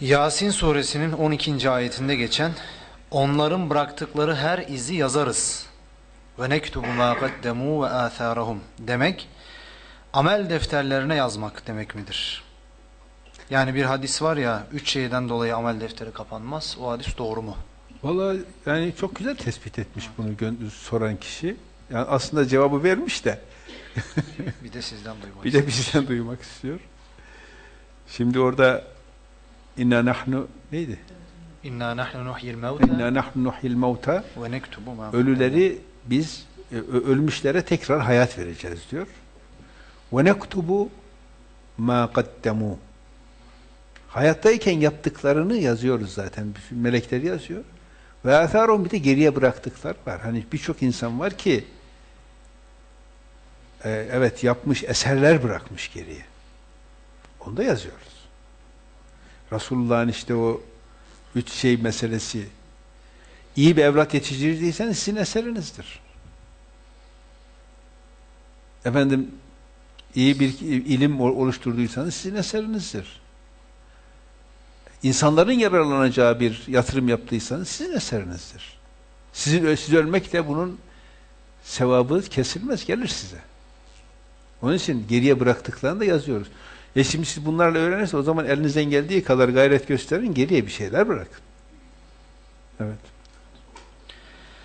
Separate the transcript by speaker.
Speaker 1: Yasin suresinin 12. ayetinde geçen onların bıraktıkları her izi yazarız. Ve nektubu ma qaddemu ve atharahum demek amel defterlerine yazmak demek midir? Yani bir hadis var ya üç şeyden dolayı amel defteri kapanmaz. O hadis doğru mu?
Speaker 2: Vallahi yani çok güzel tespit etmiş bunu soran kişi. Yani aslında cevabı vermiş de
Speaker 1: Bir de sizden duymak
Speaker 2: bir de bizden duymak istiyor. Şimdi orada inna nahnu neydi?
Speaker 1: İnna nahnu nuhyil mevta
Speaker 2: İnna nahnu nuhyil mevta
Speaker 1: ve nektubu ma
Speaker 2: ölüleri biz e, ölmüşlere tekrar hayat vereceğiz diyor. Ve nektubu ma qaddemu Hayattayken yaptıklarını yazıyoruz zaten. Bütün melekler yazıyor. Ve atharum bir de geriye bıraktıklar var. Hani birçok insan var ki e, evet yapmış eserler bırakmış geriye. Onu da yazıyoruz. Resulullah'ın işte o üç şey meselesi iyi bir evlat yetiştirdiyseniz sizin eserinizdir. Efendim iyi bir ilim ol- oluşturduysanız sizin eserinizdir. İnsanların yararlanacağı bir yatırım yaptıysanız sizin eserinizdir. Sizin siz ölmekle bunun sevabı kesilmez, gelir size. Onun için geriye bıraktıklarını da yazıyoruz. E şimdi siz bunlarla öğrenirseniz o zaman elinizden geldiği kadar gayret gösterin, geriye bir şeyler bırakın. Evet.